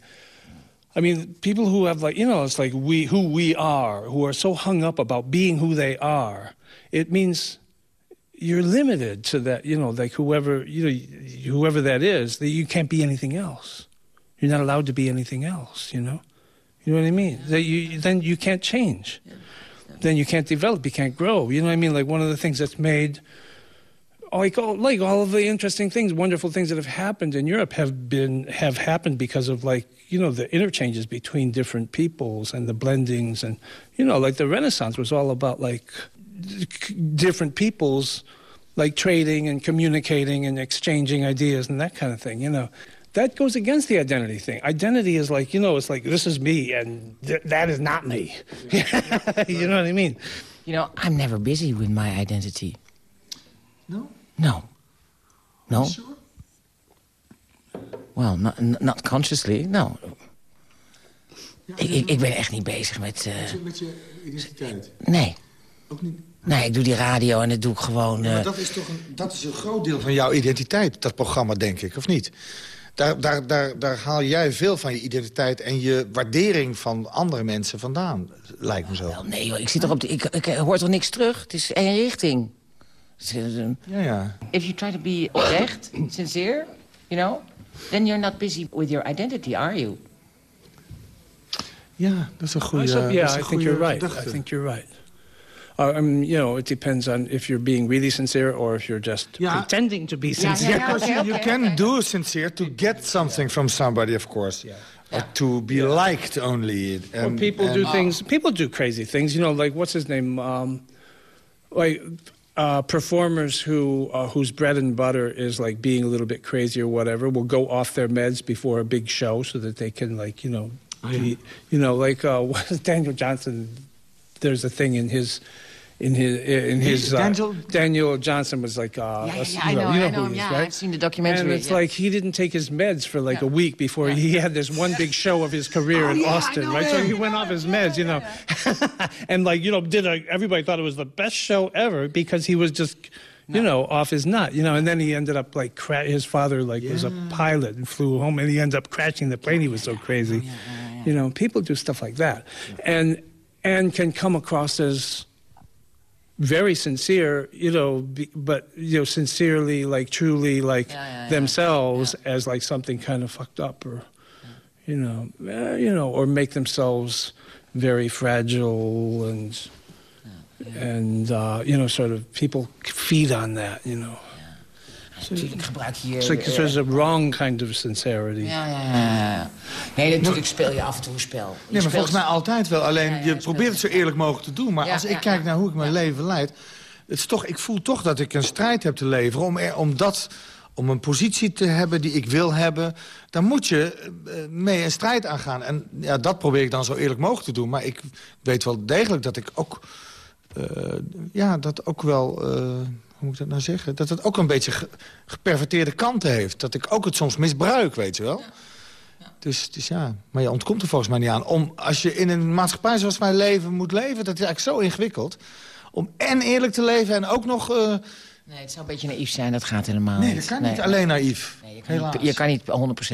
I mean, people who have like, you know, it's like we, who we are, who are so hung up about being who they are. It means you're limited to that, you know, like whoever, you know, whoever that is, that you can't be anything else. You're not allowed to be anything else, you know? You know what I mean? That you, then you can't change. Then you can't develop, you can't grow. You know what I mean? Like one of the things that's made like all, like all of the interesting things, wonderful things that have happened in Europe have been have happened because of like you know the interchanges between different peoples and the blendings and you know like the Renaissance was all about like different peoples like trading and communicating and exchanging ideas and that kind of thing. You know, that goes against the identity thing. Identity is like you know it's like this is me and th- that is not me. [LAUGHS] you know what I mean? You know, I'm never busy with my identity. No? No. No? Sure? Well, not, not consciously, no. ik, ik, ik ben echt niet bezig met... Uh... Met je identiteit? Nee. Ook niet? Nee, ik doe die radio en dat doe ik gewoon... Ja, maar dat is toch een, dat is een groot deel van jouw identiteit, dat programma, denk ik, of niet? Daar, daar, daar, daar haal jij veel van je identiteit en je waardering van andere mensen vandaan, lijkt me zo. Wel, nee, joh, ik, zit toch op de, ik, ik hoor toch niks terug? Het is één richting. Ja, ja. If you try to be oprecht, [COUGHS] sincere, you know, then you're not busy with your identity, are you? Yeah, that's a een goede. So, yeah, een I think you're right. gedachte. I think you're right. Uh, um, you know, it depends on if you're being really sincere or if you're just Yeah. pretending to be yeah, sincere. yeah. Because [LAUGHS] Okay, you, you okay, can okay. do sincere to get something from somebody, of course. Or to be liked only. Or And, people and- do things. People do crazy things. You know, like what's his name? Um, like uh, performers who uh, whose bread and butter is like being a little bit crazy or whatever will go off their meds before a big show so that they can like you know, be, you know, like uh, [LAUGHS] Daniel Johnson. There's a thing in his. In his, in his uh, Daniel- Daniel Johnson was like, uh, Yeah, yeah, a- yeah, I you know, you I know who him, he is, yeah, right? I've seen the documentary, And it's yeah. like he didn't take his meds for like Yeah. a week before he had this one big show of his career in Oh, yeah, Austin, know right? So he went off his meds, you know, [LAUGHS] and like you know, did a, everybody thought it was the best show ever because he was just. You know, off his nut. You know, and then he ended up like cra- his father like was a pilot and flew home, and he ended up crashing the plane. He was so crazy. You know, people do stuff like that, and and can come across as very sincere, you know, be, but you know, sincerely, like truly, like Yeah, yeah, yeah. themselves as like something kind of fucked up, or you know, eh, you know, or make themselves very fragile and and uh, you know, sort of people feed on that, you know. Natuurlijk gebruik je... It's like eh, there's a wrong kind of sincerity. ja, ja, ja. Nee, natuurlijk speel je af en toe een spel. Je Nee, maar speelt- volgens mij altijd wel. Alleen Ja, ja, je probeert het zo eerlijk mogelijk te doen. Maar Ja, als ik ja, kijk ja. naar hoe ik mijn leven leid... Het is toch, ik voel toch dat ik een strijd heb te leveren. Om, er, om, dat, om een positie te hebben die ik wil hebben... dan moet je eh, mee een strijd aangaan. En ja, dat probeer ik dan zo eerlijk mogelijk te doen. Maar ik weet wel degelijk dat ik ook... eh, ja, dat ook wel... eh, hoe moet ik dat nou zeggen? Dat het ook een beetje ge- geperverteerde kanten heeft. Dat ik ook het soms misbruik, weet je wel. Dus, dus ja, maar je ontkomt er volgens mij niet aan. Om, als je in een maatschappij zoals wij leven moet leven... dat is eigenlijk zo ingewikkeld. Om en eerlijk te leven en ook nog... eh, Nee, het zou een beetje naïef zijn, dat gaat helemaal nee, niet. dat kan Nee. niet alleen naïef. Nee, je, kan niet, je kan niet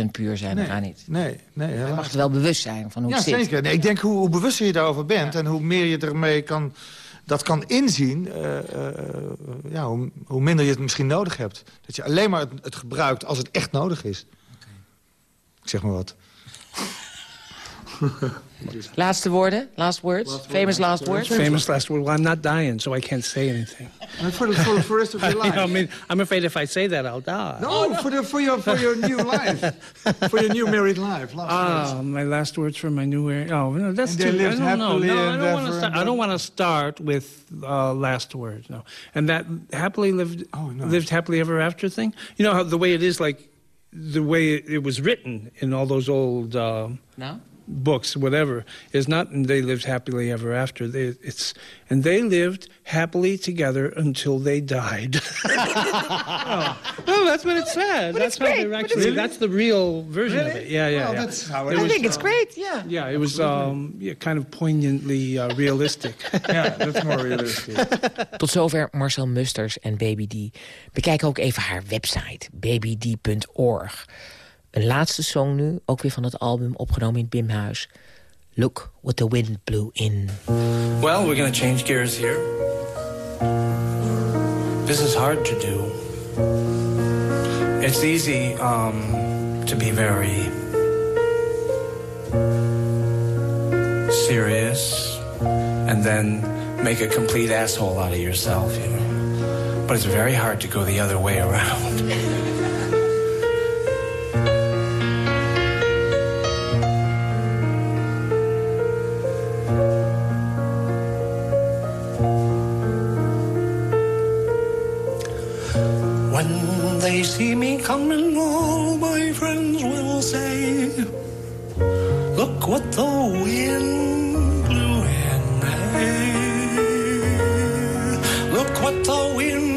100% puur zijn, nee, dat gaat niet. Nee, nee, Je mag het wel bewust zijn van hoe Ja, het zit. zeker. Nee, ik denk hoe, hoe bewuster je daarover bent... en hoe meer je ermee kan dat kan inzien, uh, uh, ja, hoe, hoe, minder je het misschien nodig hebt. Dat je alleen maar het, het gebruikt als het echt nodig is. Okay. Ik zeg maar wat. [LAUGHS] Laatste woorden? Last words? Last Famous word. last words? Famous last words. Well, I'm not dying, so I can't say anything. for, the, for, for the rest of your [LAUGHS] life? I mean, I'm afraid if I say that, I'll die. No, oh, no. For, the, for, your, for your new life. [LAUGHS] for your new married life. Last ah, words. my last words for my new... Oh, no, that's and too... I don't know. No, I don't, want to start, I don't want to start with uh, last words, no. And that happily lived, oh, no. lived happily ever after thing? You know, how the way it is, like, the way it was written in all those old... Uh, no? Books, whatever, is not and they lived happily ever after. They, it's and they lived happily together until they died. [LAUGHS] oh. No, that's what it said. But that's how great. actually. Really? That's the real version really? of it. Yeah, yeah. Well, yeah. That's how it, I was, think it's uh, great. Yeah. Yeah, it was um, yeah, kind of poignantly uh, realistic. [LAUGHS] yeah, that's more realistic. Tot zover Marcel Musters en Baby D. Bekijk ook even haar website, babyd.org. Een laatste song nu, ook weer van het album, opgenomen in het Bimhuis. Look what the wind blew in. Well, we're gonna change gears here. This is hard to do. It's easy um, to be very serious and then make a complete asshole out of yourself, you know. But it's very hard to go the other way around. [LAUGHS] they see me coming, all my friends will say, Look what the wind blew in. Hey, look what the wind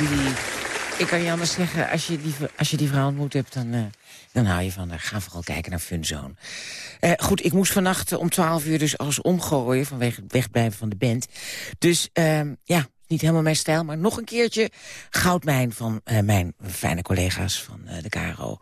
Baby D. Ik kan je anders zeggen, als je die, als je die vrouw ontmoet hebt... dan, eh, dan hou je van haar. Ga vooral kijken naar Funzone. Eh, goed, ik moest vannacht om 12 uur dus alles omgooien... vanwege het wegblijven van de band. Dus ehm, ja, niet helemaal mijn stijl... maar nog een keertje goudmijn van eh, mijn fijne collega's van eh, de KRO.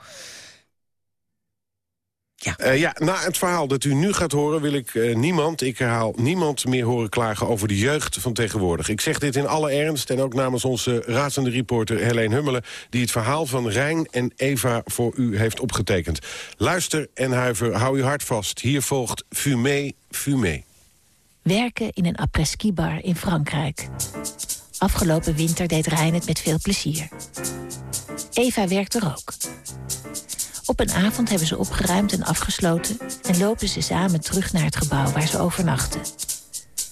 Ja. Eh, ja, na het verhaal dat u nu gaat horen wil ik eh, niemand, ik herhaal, niemand meer horen klagen over de jeugd van tegenwoordig. Ik zeg dit in alle ernst en ook namens onze razende reporter Helene Hummelen... die het verhaal van Rijn en Eva voor u heeft opgetekend. Luister en huiver, hou uw hart vast. Hier volgt Fumé, Fumé. Werken in een après-ski bar in Frankrijk. Afgelopen winter deed Rijn het met veel plezier. Eva werkt er ook. Op een avond hebben ze opgeruimd en afgesloten... en lopen ze samen terug naar het gebouw waar ze overnachten.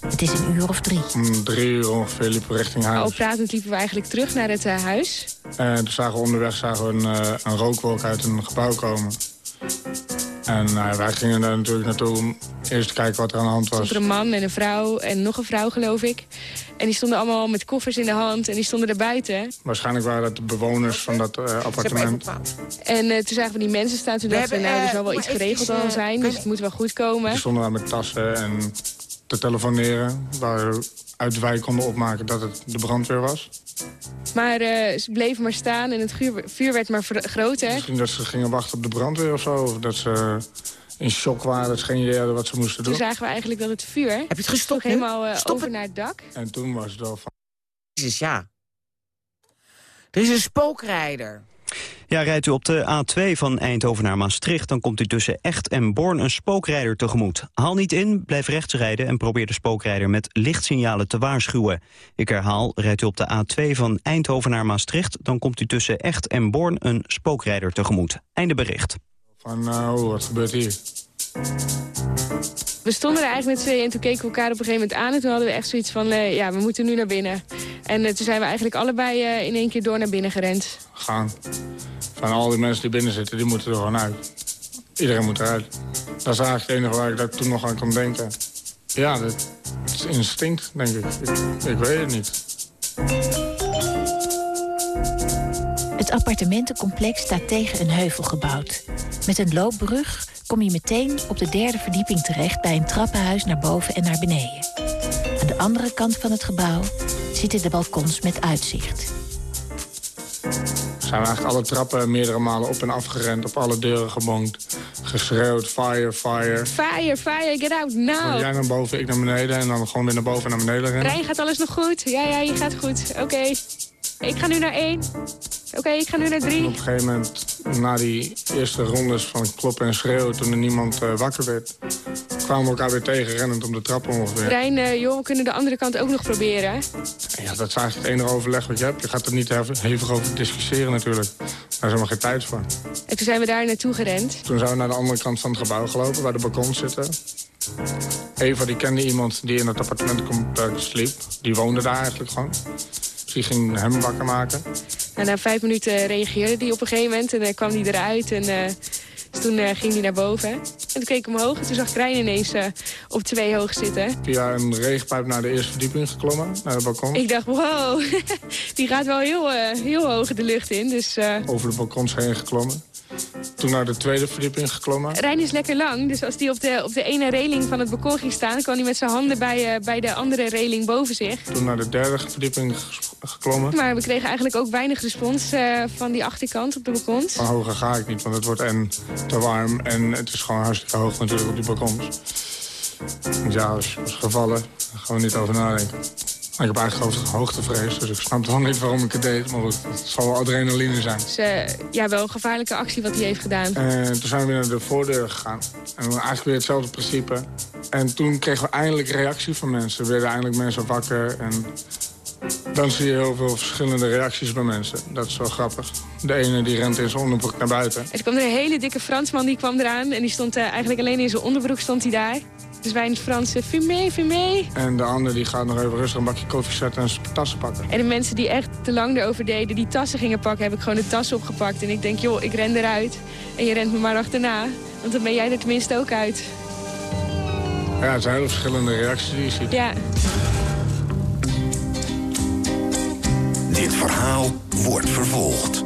Het is een uur of drie. Om drie uur ongeveer liepen we richting huis. Al pratend liepen we eigenlijk terug naar het uh, huis. En toen zagen we onderweg zagen we een, uh, een rookwolk uit een gebouw komen. En uh, wij gingen daar natuurlijk naartoe om eerst te kijken wat er aan de hand was. Er stond er een man en een vrouw en nog een vrouw, geloof ik. En die stonden allemaal met koffers in de hand en die stonden er buiten. Waarschijnlijk waren dat de bewoners van dat uh, appartement. En uh, toen zagen we die mensen staan. Toen dachten we, nou, er zal wel iets geregeld al zijn. Dus het moet wel goed komen. Die stonden daar met tassen en te telefoneren. Waar we uit de wijk konden opmaken dat het de brandweer was. Maar uh, ze bleven maar staan en het vuur werd maar groter. Misschien dat ze gingen wachten op de brandweer of zo. Of dat ze in shock waren, dat ze geen idee hadden wat ze moesten doen. Toen zagen we eigenlijk dat het vuur... Heb je het gestopt helemaal uh, over naar het dak. En toen was het al van... Jezus, ja. Er is een spookrijder. Ja, rijdt u op de A2 van Eindhoven naar Maastricht... dan komt u tussen Echt en Born een spookrijder tegemoet. Haal niet in, blijf rechts rijden en probeer de spookrijder met lichtsignalen te waarschuwen. Ik herhaal, rijdt u op de A2 van Eindhoven naar Maastricht... dan komt u tussen Echt en Born een spookrijder tegemoet. Einde bericht. Van, nou, wat gebeurt hier? We stonden er eigenlijk met tweeën en toen keken we elkaar op een gegeven moment aan. En toen hadden we echt zoiets van, uh, ja, we moeten nu naar binnen. En uh, toen zijn we eigenlijk allebei uh, in één keer door naar binnen gerend. Gaan. Van al die mensen die binnen zitten, die moeten er gewoon uit. Iedereen moet eruit. Dat is eigenlijk het enige waar ik daar toen nog aan kon denken. Ja, dat, is instinct, denk ik. ik. Ik weet het niet. Het appartementencomplex staat tegen een heuvel gebouwd. Met een loopbrug kom je meteen op de derde verdieping terecht... bij een trappenhuis naar boven en naar beneden. Aan de andere kant van het gebouw zitten de balkons met uitzicht. We zijn eigenlijk alle trappen meerdere malen op en af gerend... op alle deuren gebonkt, geschreeuwd, fire, fire. Fire, fire, get out now. Jij naar boven, ik naar beneden en dan gewoon weer naar boven en naar beneden rennen. Rijn, gaat alles nog goed? Ja, ja, je gaat goed. Oké. Okay. Ik ga nu naar één. Oké, okay, ik ga nu naar drie. En op een gegeven moment, na die eerste rondes van kloppen en schreeuwen... toen er niemand uh, wakker werd, kwamen we elkaar weer tegen... rennend om de trap ongeveer. Rijn, uh, joh, we kunnen de andere kant ook nog proberen. Ja, dat is eigenlijk het enige overleg wat je hebt. Je gaat er niet hevig over discussiëren natuurlijk. Daar is helemaal geen tijd voor. En toen zijn we daar naartoe gerend. Toen zijn we naar de andere kant van het gebouw gelopen, waar de balkons zitten. Eva die kende iemand die in het appartementcomplex sliep. Die woonde daar eigenlijk gewoon. Die ging hem wakker maken. En na vijf minuten reageerde hij op een gegeven moment. En dan kwam hij eruit. En uh, dus toen uh, ging hij naar boven. En toen keek ik omhoog. En toen zag Krijn ineens uh, op twee hoog zitten. Via een regenpijp naar de eerste verdieping geklommen. Naar het balkon. Ik dacht, wow. [LAUGHS] die gaat wel heel, heel hoog de lucht in. Dus, Over de balkons heen geklommen. Toen naar de tweede verdieping geklommen. Rijn is lekker lang, dus als hij op de, op de ene reling van het balkon ging staan... kwam hij met zijn handen bij, uh, bij de andere reling boven zich. Toen naar de derde verdieping geklommen. Maar we kregen eigenlijk ook weinig respons uh, van die achterkant op de balkons. Van hoger ga ik niet, want het wordt en te warm... en het is gewoon hartstikke hoog natuurlijk op die balkons. Ja, als gevallen, gewoon niet over nadenken. Ik heb eigenlijk hoogtevrees, dus ik snap wel niet waarom ik het deed. Maar goed, het zal wel adrenaline zijn. Dus, uh, ja, wel een gevaarlijke actie wat hij heeft gedaan. En toen zijn we weer naar de voordeur gegaan. En eigenlijk weer hetzelfde principe. En toen kregen we eindelijk reactie van mensen. Er werden eindelijk mensen wakker. En dan zie je heel veel verschillende reacties bij mensen. Dat is wel grappig. De ene die rent in zijn onderbroek naar buiten. Er kwam er een hele dikke Fransman die kwam eraan. En die stond uh, eigenlijk alleen in zijn onderbroek stond hij daar. Dus wij in het Frans, fumé, fumé. En de ander die gaat nog even rustig een bakje koffie zetten en zijn tassen pakken. En de mensen die echt te lang erover deden, die tassen gingen pakken... heb ik gewoon de tassen opgepakt. En ik denk, joh, ik ren eruit. En je rent me maar achterna. Want dan ben jij er tenminste ook uit. Ja, het zijn hele verschillende reacties die je ziet. Ja. Dit verhaal wordt vervolgd.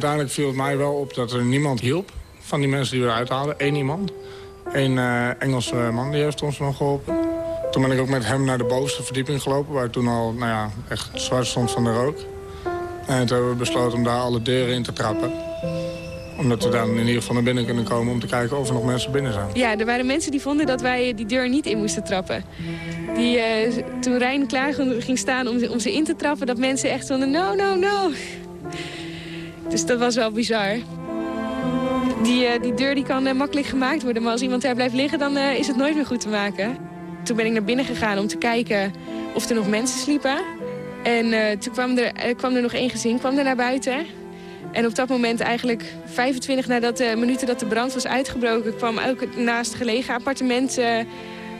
Uiteindelijk viel het mij wel op dat er niemand hielp van die mensen die we eruit haalden. Eén iemand. Een uh, Engelse man die heeft ons nog geholpen. Toen ben ik ook met hem naar de bovenste verdieping gelopen... waar toen al nou ja, echt zwart stond van de rook. En toen hebben we besloten om daar alle deuren in te trappen omdat we dan in ieder geval naar binnen kunnen komen om te kijken of er nog mensen binnen zijn. Ja, er waren mensen die vonden dat wij die deur niet in moesten trappen. Die, uh, toen Rijn klaar ging staan om, om ze in te trappen, dat mensen echt vonden no, no, no. Dus dat was wel bizar. Die, uh, die deur die kan uh, makkelijk gemaakt worden, maar als iemand daar blijft liggen, dan is het nooit meer goed te maken. Toen ben ik naar binnen gegaan om te kijken of er nog mensen sliepen. En toen kwam er, kwam er nog één gezin kwam er naar buiten. En op dat moment, eigenlijk 25 nadat de minuten dat de brand was uitgebroken... kwam ook het naast gelegen appartement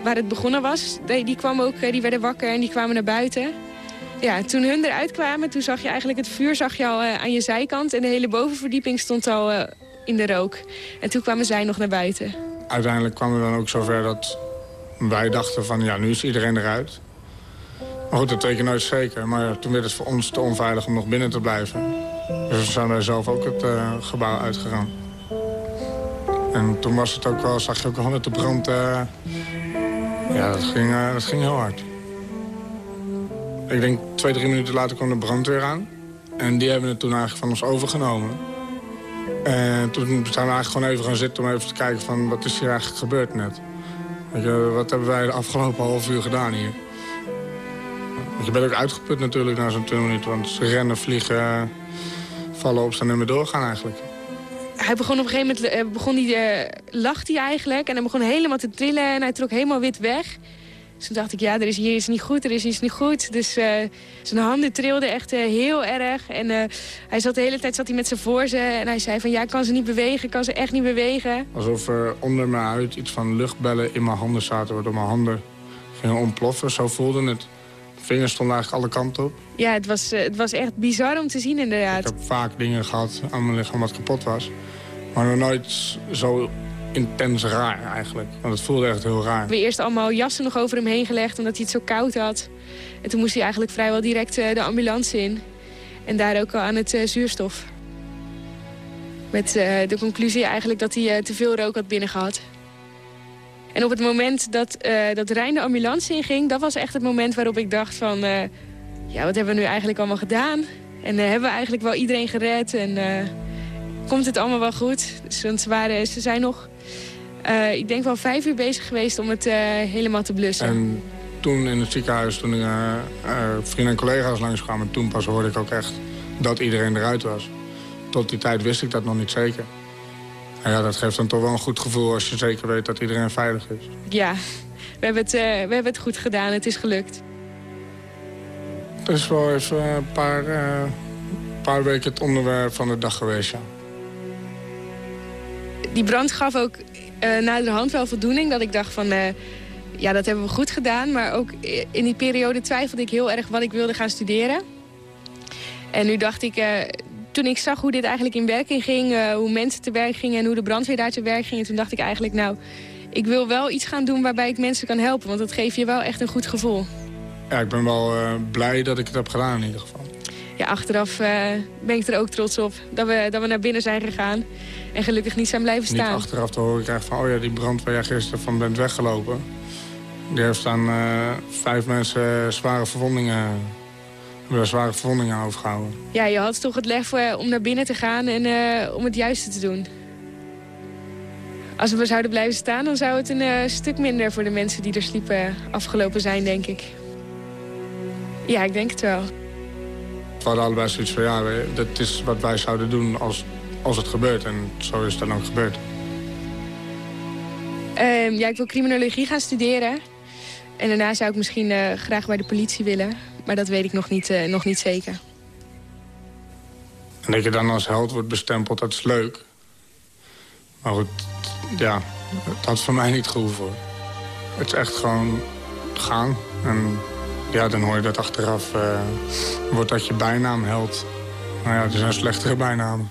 waar het begonnen was. Die, die, kwam ook, die werden wakker en die kwamen naar buiten. Ja, toen hun eruit kwamen, toen zag je eigenlijk het vuur zag je al uh, aan je zijkant... en de hele bovenverdieping stond al uh, in de rook. En toen kwamen zij nog naar buiten. Uiteindelijk kwam het dan ook zover dat wij dachten van... ja, nu is iedereen eruit. Maar goed, dat weet je nooit zeker. Maar toen werd het voor ons te onveilig om nog binnen te blijven. Dus we zijn wij zelf ook het uh, gebouw uitgegaan. En toen was het ook wel, zag je ook al met de brand... Ja, dat ging, dat ging heel hard. Ik denk twee, drie minuten later kwam de brandweer aan. En die hebben het toen eigenlijk van ons overgenomen. En toen zijn we eigenlijk gewoon even gaan zitten om even te kijken van... wat is hier eigenlijk gebeurd net? Wat hebben wij de afgelopen half uur gedaan hier? Je bent ook uitgeput natuurlijk na zo'n twee minuten. Want rennen, vliegen, vallen, opstaan en weer doorgaan eigenlijk. Hij begon op een gegeven moment, eh, begon die, uh, lacht hij eigenlijk. En hij begon helemaal te trillen en hij trok helemaal wit weg. Dus toen dacht ik, ja, er is hier iets niet goed, er is iets niet goed. Dus uh, zijn handen trilden echt uh, heel erg. En uh, hij zat de hele tijd zat hij met ze voor ze. En hij zei van, ja, kan ze niet bewegen, kan ze echt niet bewegen. Alsof er onder mijn huid iets van luchtbellen in mijn handen zaten... waardoor mijn handen gingen ontploffen. Zo voelde het vingers stonden eigenlijk alle kanten op. Ja, het was, het was echt bizar om te zien inderdaad. Ik heb vaak dingen gehad aan mijn lichaam wat kapot was. Maar nog nooit zo intens raar eigenlijk. Want het voelde echt heel raar. We eerst allemaal jassen nog over hem heen gelegd omdat hij het zo koud had. En toen moest hij eigenlijk vrijwel direct uh, de ambulance in. En daar ook al aan het uh, zuurstof. Met uh, de conclusie eigenlijk dat hij te veel rook had binnengehad. En op het moment dat, dat Rijn de ambulance inging... dat was echt het moment waarop ik dacht van... ja, wat hebben we nu eigenlijk allemaal gedaan? En hebben we eigenlijk wel iedereen gered? En komt het allemaal wel goed? Dus, want ze zijn nog uh, ik denk wel vijf uur bezig geweest om het uh, helemaal te blussen. En toen in het ziekenhuis, toen uh, vrienden en collega's langskwamen... toen pas hoorde ik ook echt dat iedereen eruit was. Tot die tijd wist ik dat nog niet zeker. En ja, dat geeft dan toch wel een goed gevoel als je zeker weet dat iedereen veilig is. Ja, we hebben het, we hebben het goed gedaan. Het is gelukt. Het is wel even een paar, paar weken het onderwerp van de dag geweest, ja. Die brand gaf ook naderhand wel voldoening. Dat ik dacht van, uh, ja, dat hebben we goed gedaan. Maar ook in die periode twijfelde ik heel erg wat ik wilde gaan studeren. En nu dacht ik, uh, toen ik zag hoe dit eigenlijk in werking ging... hoe mensen te werk gingen en hoe de brandweer daar te werk ging... toen dacht ik eigenlijk, nou, ik wil wel iets gaan doen waarbij ik mensen kan helpen. Want dat geeft je wel echt een goed gevoel. Ja, ik ben wel blij dat ik het heb gedaan in ieder geval. Ja, achteraf ben ik er ook trots op dat we, dat we naar binnen zijn gegaan. En gelukkig niet zijn blijven staan. Niet achteraf te horen krijg van, oh ja, die brand waar jij gisteren van bent weggelopen. Die heeft staan uh, vijf mensen zware verwondingen, hebben zware verwondingen overgehouden. Ja, je had toch het lef voor, om naar binnen te gaan en uh, om het juiste te doen. Als we zouden blijven staan, dan zou het een uh, stuk minder voor de mensen die er sliepen afgelopen zijn, denk ik. Ja, ik denk het wel. We hadden allebei zoiets van, ja, dat is wat wij zouden doen als als het gebeurt. En zo is het dan ook gebeurd. Um, ja, ik wil criminologie gaan studeren. En daarna zou ik misschien uh, graag bij de politie willen. Maar dat weet ik nog niet, uh, nog niet zeker. En dat je dan als held wordt bestempeld, dat is leuk. Maar goed, ja, dat had voor mij niet gehoeven. voor. Het is echt gewoon gaan. En ja, dan hoor je dat achteraf uh, wordt dat je bijnaam held. Nou ja, er zijn slechtere bijnamen.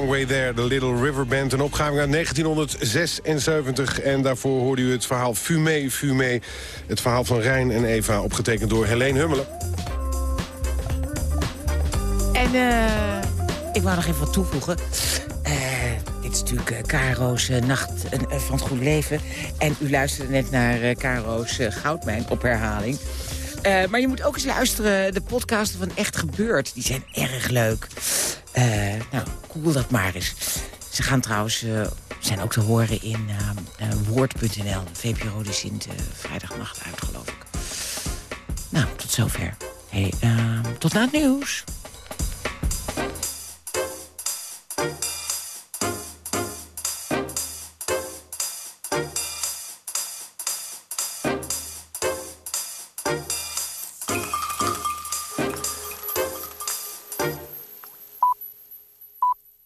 Long way there, the Little River Band. Een opgave uit 1976. En daarvoor hoorde u het verhaal Fumé, Fumé. Het verhaal van Rijn en Eva, opgetekend door Helene Hummelen. En uh, ik wou nog even wat toevoegen. Uh, dit is natuurlijk uh, Caro's Nacht van het Goed Leven. En u luisterde net naar Caro's Goudmijn op herhaling. Maar je moet ook eens luisteren, de podcasten van Echt Gebeurd. Die zijn erg leuk. Nou, cool dat maar eens. Ze gaan trouwens, uh, zijn ook te horen in Woord.nl. VPRO die zingt vrijdagnacht uit, geloof ik. Nou, tot zover. Hey, tot na het nieuws.